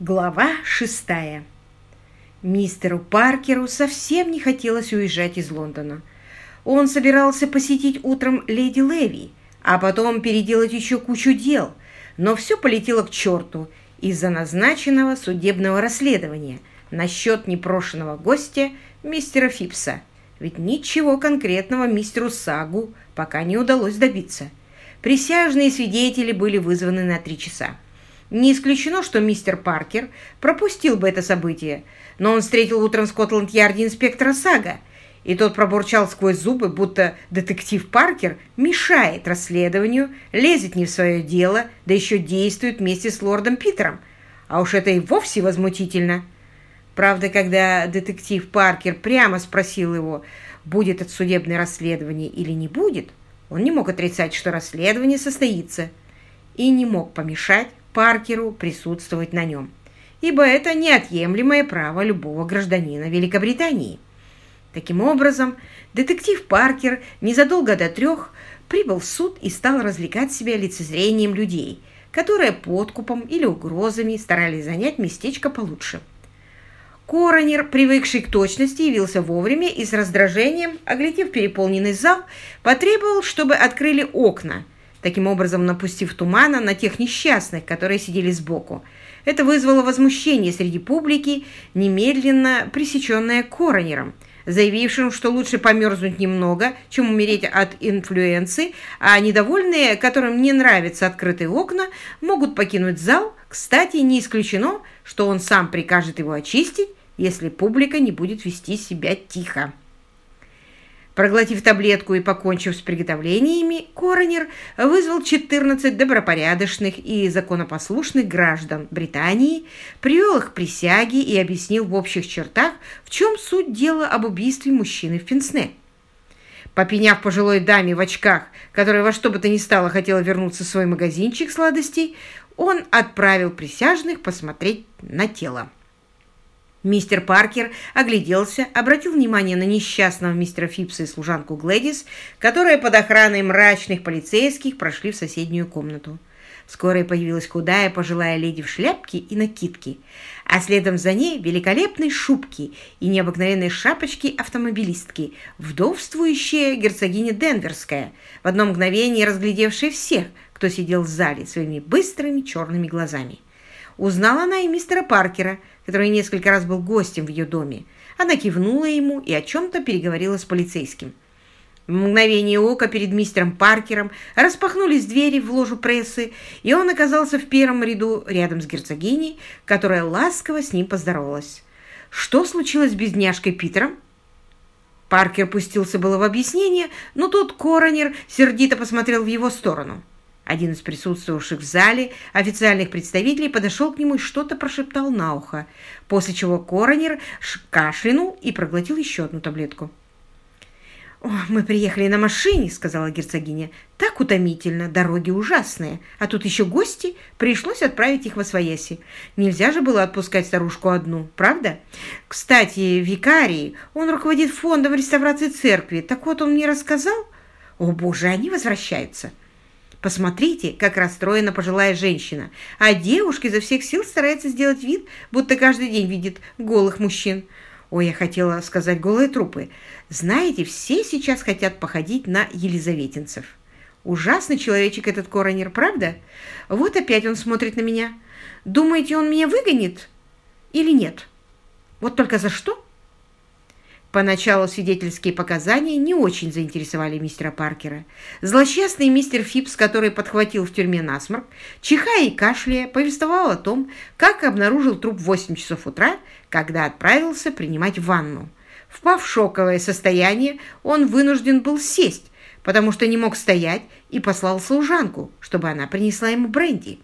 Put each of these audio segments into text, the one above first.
Глава шестая. Мистеру Паркеру совсем не хотелось уезжать из Лондона. Он собирался посетить утром леди Леви, а потом переделать еще кучу дел, но все полетело к черту из-за назначенного судебного расследования насчет непрошенного гостя мистера Фипса. Ведь ничего конкретного мистеру Сагу пока не удалось добиться. Присяжные свидетели были вызваны на три часа. Не исключено, что мистер Паркер пропустил бы это событие, но он встретил утром в Скотланд-Ярде инспектора Сага, и тот пробурчал сквозь зубы, будто детектив Паркер мешает расследованию, лезет не в свое дело, да еще действует вместе с лордом Питером. А уж это и вовсе возмутительно. Правда, когда детектив Паркер прямо спросил его, будет это судебное расследование или не будет, он не мог отрицать, что расследование состоится, и не мог помешать Паркеру присутствовать на нем, ибо это неотъемлемое право любого гражданина Великобритании. Таким образом, детектив Паркер незадолго до трех прибыл в суд и стал развлекать себя лицезрением людей, которые подкупом или угрозами старались занять местечко получше. Коронер, привыкший к точности, явился вовремя и с раздражением, оглядев переполненный зал, потребовал, чтобы открыли окна – таким образом напустив тумана на тех несчастных, которые сидели сбоку. Это вызвало возмущение среди публики, немедленно пресеченное коронером, заявившим, что лучше померзнуть немного, чем умереть от инфлюенции, а недовольные, которым не нравятся открытые окна, могут покинуть зал. Кстати, не исключено, что он сам прикажет его очистить, если публика не будет вести себя тихо. Проглотив таблетку и покончив с приготовлениями, коронер вызвал 14 добропорядочных и законопослушных граждан Британии, привел их к присяге и объяснил в общих чертах, в чем суть дела об убийстве мужчины в Пенсне. Попеняв пожилой даме в очках, которая во что бы то ни стало хотела вернуться в свой магазинчик сладостей, он отправил присяжных посмотреть на тело. Мистер Паркер огляделся, обратил внимание на несчастного мистера Фипса и служанку Глэдис, которые под охраной мрачных полицейских прошли в соседнюю комнату. Вскоре появилась худая пожилая леди в шляпке и накидке, а следом за ней великолепные шубки и необыкновенные шапочки автомобилистки, вдовствующая герцогиня Денверская, в одно мгновение разглядевшая всех, кто сидел в зале своими быстрыми черными глазами. Узнала она и мистера Паркера, который несколько раз был гостем в ее доме. Она кивнула ему и о чем-то переговорила с полицейским. В мгновение ока перед мистером Паркером распахнулись двери в ложу прессы, и он оказался в первом ряду рядом с герцогиней, которая ласково с ним поздоровалась. Что случилось с бедняжкой Питером? Паркер пустился было в объяснение, но тут Коронер сердито посмотрел в его сторону. Один из присутствовавших в зале официальных представителей подошел к нему и что-то прошептал на ухо, после чего коронер кашлянул и проглотил еще одну таблетку. «О, мы приехали на машине», — сказала герцогиня. «Так утомительно, дороги ужасные. А тут еще гости, пришлось отправить их во свояси. Нельзя же было отпускать старушку одну, правда? Кстати, викарий, он руководит фондом реставрации церкви. Так вот, он мне рассказал. О, боже, они возвращаются». Посмотрите, как расстроена пожилая женщина, а девушка изо всех сил старается сделать вид, будто каждый день видит голых мужчин. Ой, я хотела сказать голые трупы. Знаете, все сейчас хотят походить на елизаветинцев. Ужасный человечек этот коронер, правда? Вот опять он смотрит на меня. Думаете, он меня выгонит или нет? Вот только за что? Поначалу свидетельские показания не очень заинтересовали мистера Паркера. Злосчастный мистер Фипс, который подхватил в тюрьме насморк, чихая и кашляя, повествовал о том, как обнаружил труп в 8 часов утра, когда отправился принимать ванну. Впав в шоковое состояние, он вынужден был сесть, потому что не мог стоять, и послал служанку, чтобы она принесла ему бренди.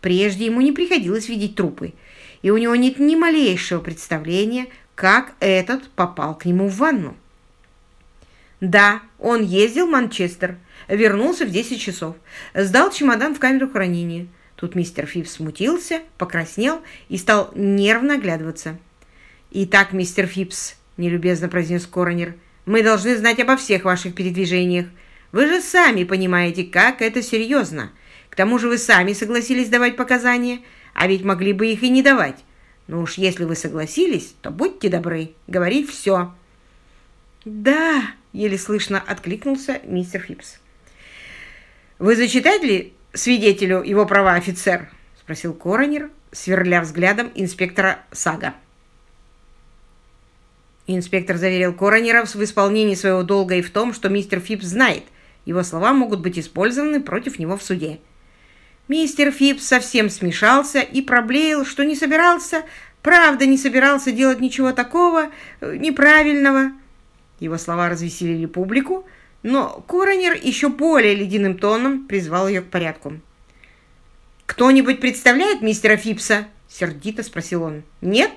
Прежде ему не приходилось видеть трупы, и у него нет ни малейшего представления, как этот попал к нему в ванну. Да, он ездил в Манчестер, вернулся в 10 часов, сдал чемодан в камеру хранения. Тут мистер Фипс смутился, покраснел и стал нервно оглядываться. «Итак, мистер Фипс», — нелюбезно произнес коронер, — «мы должны знать обо всех ваших передвижениях. Вы же сами понимаете, как это серьезно. К тому же вы сами согласились давать показания, а ведь могли бы их и не давать. Но уж если вы согласились, то будьте добры, говорить все». «Да», — еле слышно откликнулся мистер Фипс. «Вы зачитали свидетелю его права, офицер?» — спросил коронер, сверля взглядом инспектора Сага. Инспектор заверил коронера в исполнении своего долга и в том, что мистер Фипс знает, его слова могут быть использованы против него в суде. Мистер Фипс совсем смешался и проблеял, что не собирался, правда не собирался делать ничего такого э, неправильного. Его слова развеселили публику, но коронер еще более ледяным тоном призвал ее к порядку. «Кто-нибудь представляет мистера Фипса?» — сердито спросил он. «Нет?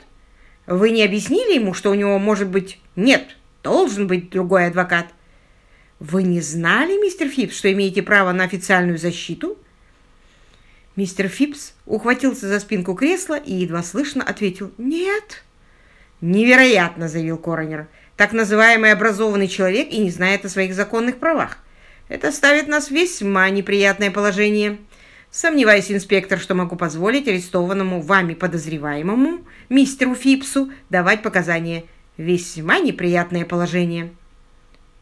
Вы не объяснили ему, что у него может быть... Нет, должен быть другой адвокат?» «Вы не знали, мистер Фипс, что имеете право на официальную защиту?» Мистер Фипс ухватился за спинку кресла и едва слышно ответил «Нет». «Невероятно!» — заявил коронер. «Так называемый образованный человек и не знает о своих законных правах. Это ставит нас в весьма неприятное положение. Сомневаюсь, инспектор, что могу позволить арестованному вами подозреваемому, мистеру Фипсу, давать показания. Весьма неприятное положение».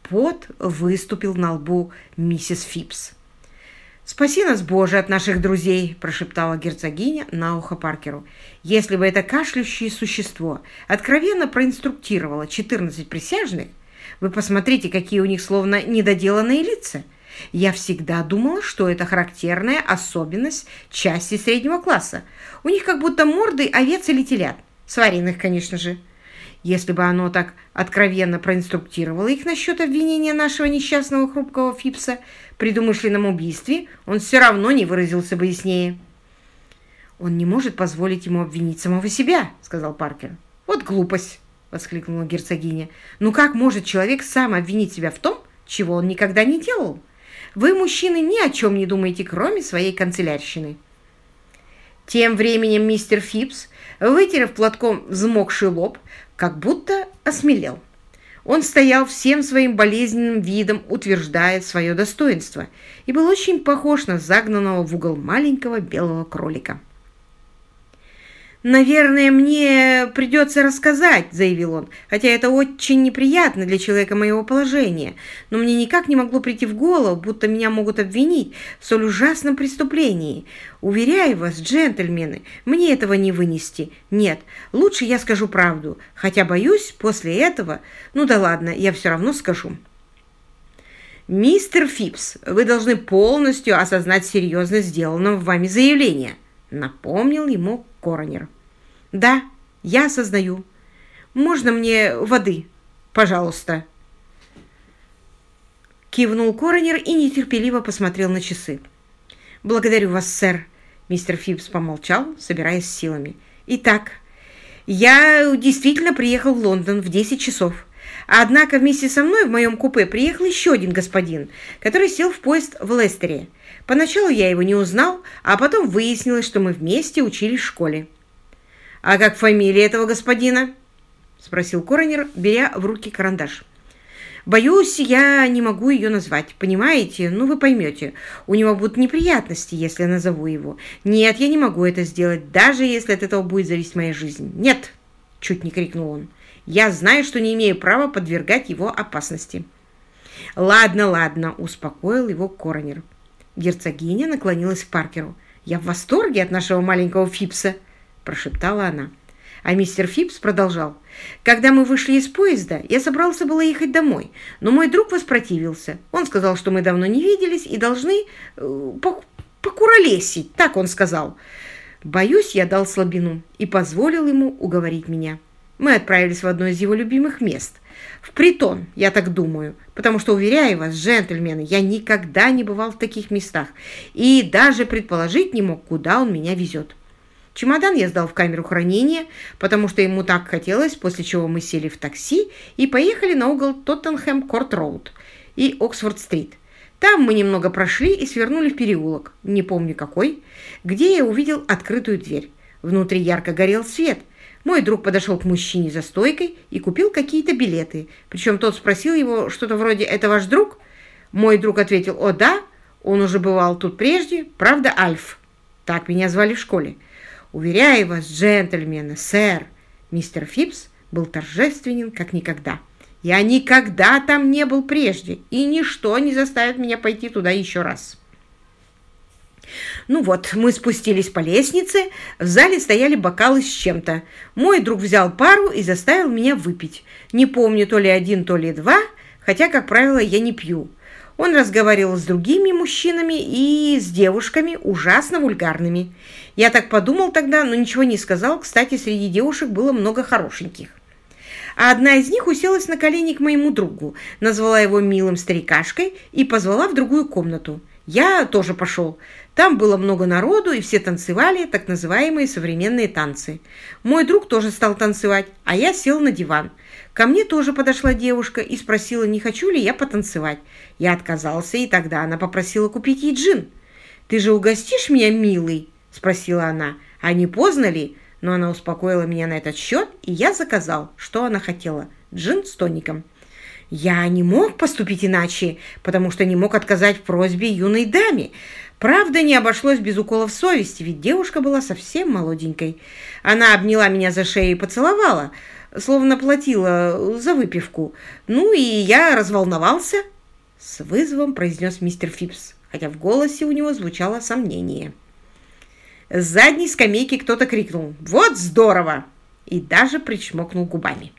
Пот выступил на лбу миссис Фипс. «Спаси нас, Боже, от наших друзей!» – прошептала герцогиня на ухо Паркеру. «Если бы это кашляющее существо откровенно проинструктировало 14 присяжных, вы посмотрите, какие у них словно недоделанные лица. Я всегда думала, что это характерная особенность части среднего класса. У них как будто морды овец или телят. Сваренных, конечно же. Если бы оно так откровенно проинструктировало их насчет обвинения нашего несчастного хрупкого Фипса – при домышленном убийстве он все равно не выразился бы яснее. «Он не может позволить ему обвинить самого себя», — сказал Паркер. «Вот глупость!» — воскликнула герцогиня. «Ну как может человек сам обвинить себя в том, чего он никогда не делал? Вы, мужчины, ни о чем не думаете, кроме своей канцелярщины». Тем временем мистер Фипс, вытерев платком взмокший лоб, как будто осмелел. Он стоял всем своим болезненным видом, утверждая свое достоинство, и был очень похож на загнанного в угол маленького белого кролика. «Наверное, мне придется рассказать», — заявил он, «хотя это очень неприятно для человека моего положения, но мне никак не могло прийти в голову, будто меня могут обвинить в столь ужасном преступлении. Уверяю вас, джентльмены, мне этого не вынести. Нет, лучше я скажу правду, хотя боюсь после этого... Ну да ладно, я все равно скажу». «Мистер Фипс, вы должны полностью осознать серьезность сделанного вами заявления», — напомнил ему коронер. Да, я осознаю. Можно мне воды, пожалуйста?» Кивнул коронер и нетерпеливо посмотрел на часы. «Благодарю вас, сэр», — мистер Фипс помолчал, собираясь силами. «Итак, я действительно приехал в Лондон в 10 часов. Однако вместе со мной в моем купе приехал еще один господин, который сел в поезд в Лестере. Поначалу я его не узнал, а потом выяснилось, что мы вместе учились в школе. «А как фамилия этого господина?» — спросил коронер, беря в руки карандаш. «Боюсь, я не могу ее назвать, понимаете? Ну, вы поймете. У него будут неприятности, если я назову его. Нет, я не могу это сделать, даже если от этого будет зависеть моя жизнь. Нет!» — чуть не крикнул он. «Я знаю, что не имею права подвергать его опасности». «Ладно, ладно», — успокоил его коронер. Герцогиня наклонилась к Паркеру. «Я в восторге от нашего маленького Фипса», прошептала она. А мистер Фипс продолжал. «Когда мы вышли из поезда, я собрался было ехать домой, но мой друг воспротивился. Он сказал, что мы давно не виделись и должны э, покуролесить, так он сказал. Боюсь, я дал слабину и позволил ему уговорить меня. Мы отправились в одно из его любимых мест. В притон, я так думаю, потому что, уверяю вас, джентльмены, я никогда не бывал в таких местах и даже предположить не мог, куда он меня везет. Чемодан я сдал в камеру хранения, потому что ему так хотелось, после чего мы сели в такси и поехали на угол Тоттенхэм-Корт-Роуд и Оксфорд-стрит. Там мы немного прошли и свернули в переулок, не помню какой, где я увидел открытую дверь. Внутри ярко горел свет. Мой друг подошел к мужчине за стойкой и купил какие-то билеты. Причем тот спросил его что-то вроде «Это ваш друг?» Мой друг ответил «О, да, он уже бывал тут прежде, правда, Альф?» Так меня звали в школе. Уверяю вас, джентльмены, сэр, мистер Фипс был торжественен как никогда. Я никогда там не был прежде, и ничто не заставит меня пойти туда еще раз. Ну вот, мы спустились по лестнице, в зале стояли бокалы с чем-то. Мой друг взял пару и заставил меня выпить. Не помню, то ли один, то ли два, хотя, как правило, я не пью. Он разговаривал с другими мужчинами и с девушками, ужасно вульгарными. Я так подумал тогда, но ничего не сказал. Кстати, среди девушек было много хорошеньких. А одна из них уселась на колени к моему другу, назвала его милым старикашкой и позвала в другую комнату. Я тоже пошел. Там было много народу, и все танцевали так называемые современные танцы. Мой друг тоже стал танцевать, а я сел на диван. Ко мне тоже подошла девушка и спросила, не хочу ли я потанцевать. Я отказался, и тогда она попросила купить ей джин. «Ты же угостишь меня, милый?» – спросила она. «А не поздно ли?» Но она успокоила меня на этот счет, и я заказал, что она хотела – джин с тоником. Я не мог поступить иначе, потому что не мог отказать в просьбе юной даме. Правда, не обошлось без уколов совести, ведь девушка была совсем молоденькой. Она обняла меня за шею и поцеловала, словно платила за выпивку. Ну и я разволновался. С вызовом произнес мистер Фипс, хотя в голосе у него звучало сомнение. С задней скамейки кто-то крикнул «Вот здорово!» и даже причмокнул губами.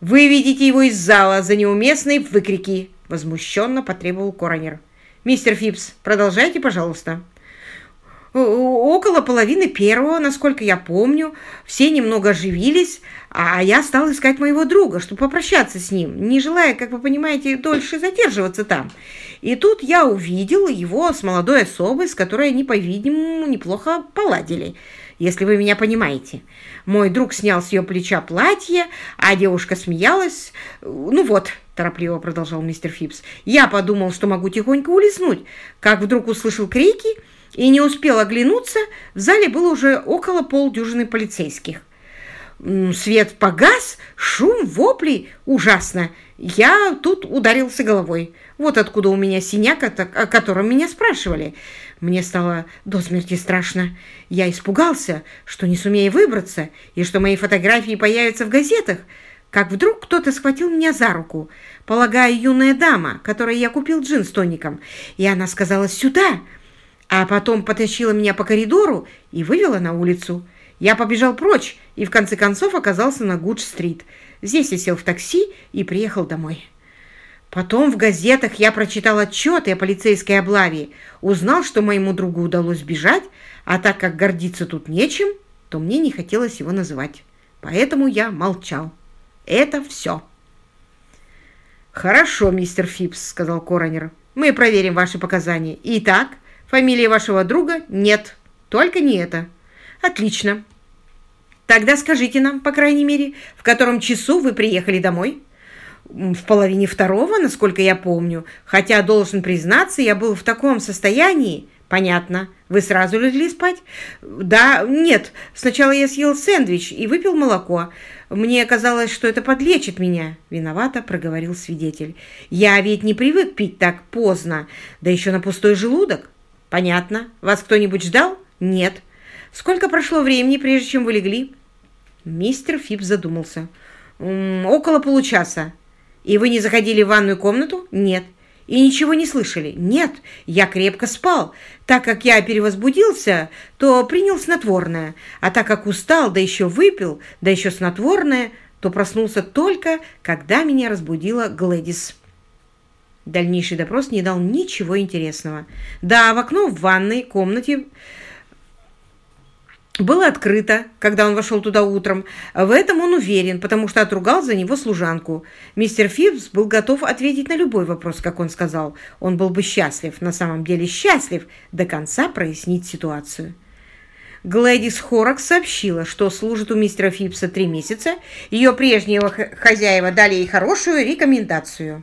«Выведите его из зала за неуместные выкрики!» возмущенно потребовал коронер. «Мистер Фипс, продолжайте, пожалуйста». Около половины первого, насколько я помню, все немного оживились, а я стал искать моего друга, чтобы попрощаться с ним, не желая, как вы понимаете, дольше задерживаться там. И тут я увидел его с молодой особой, с которой они, по-видимому, неплохо поладили, если вы меня понимаете. Мой друг снял с ее плеча платье, а девушка смеялась. «Ну вот», – торопливо продолжал мистер Фипс, – «я подумал, что могу тихонько улизнуть, как вдруг услышал крики – и не успел оглянуться, в зале было уже около полдюжины полицейских. Свет погас, шум, вопли. Ужасно. Я тут ударился головой. Вот откуда у меня синяк, о котором меня спрашивали. Мне стало до смерти страшно. Я испугался, что не сумею выбраться, и что мои фотографии появятся в газетах. Как вдруг кто-то схватил меня за руку, полагая, юная дама, которой я купил джин с тоником, и она сказала «сюда» а потом потащила меня по коридору и вывела на улицу. Я побежал прочь и в конце концов оказался на Гудж-стрит. Здесь я сел в такси и приехал домой. Потом в газетах я прочитал отчеты о полицейской облаве, узнал, что моему другу удалось бежать, а так как гордиться тут нечем, то мне не хотелось его называть. Поэтому я молчал. Это все. «Хорошо, мистер Фипс», — сказал коронер. «Мы проверим ваши показания. Итак, Фамилии вашего друга нет. Только не это. Отлично. Тогда скажите нам, по крайней мере, в котором часу вы приехали домой? В половине второго, насколько я помню. Хотя, должен признаться, я был в таком состоянии. Понятно. Вы сразу легли спать? Да, нет. Сначала я съел сэндвич и выпил молоко. Мне казалось, что это подлечит меня. Виновато проговорил свидетель. Я ведь не привык пить так поздно, да еще на пустой желудок. Понятно. Вас кто-нибудь ждал? Нет. Сколько прошло времени, прежде чем вы легли? Мистер Фипс задумался. около получаса. И вы не заходили в ванную комнату? Нет. И ничего не слышали? Нет, я крепко спал. Так как я перевозбудился, то принял снотворное. А так как устал, да еще выпил, да еще снотворное, то проснулся только, когда меня разбудила Глэдис. Дальнейший допрос не дал ничего интересного. Да, в окно в ванной комнате было открыто, когда он вошел туда утром. В этом он уверен, потому что отругал за него служанку. Мистер Фипс был готов ответить на любой вопрос, как он сказал. Он был бы счастлив, на самом деле счастлив, до конца прояснить ситуацию. Глэдис Хоракс сообщила, что служит у мистера Фипса три месяца. Ее прежние хозяева дали ей хорошую рекомендацию.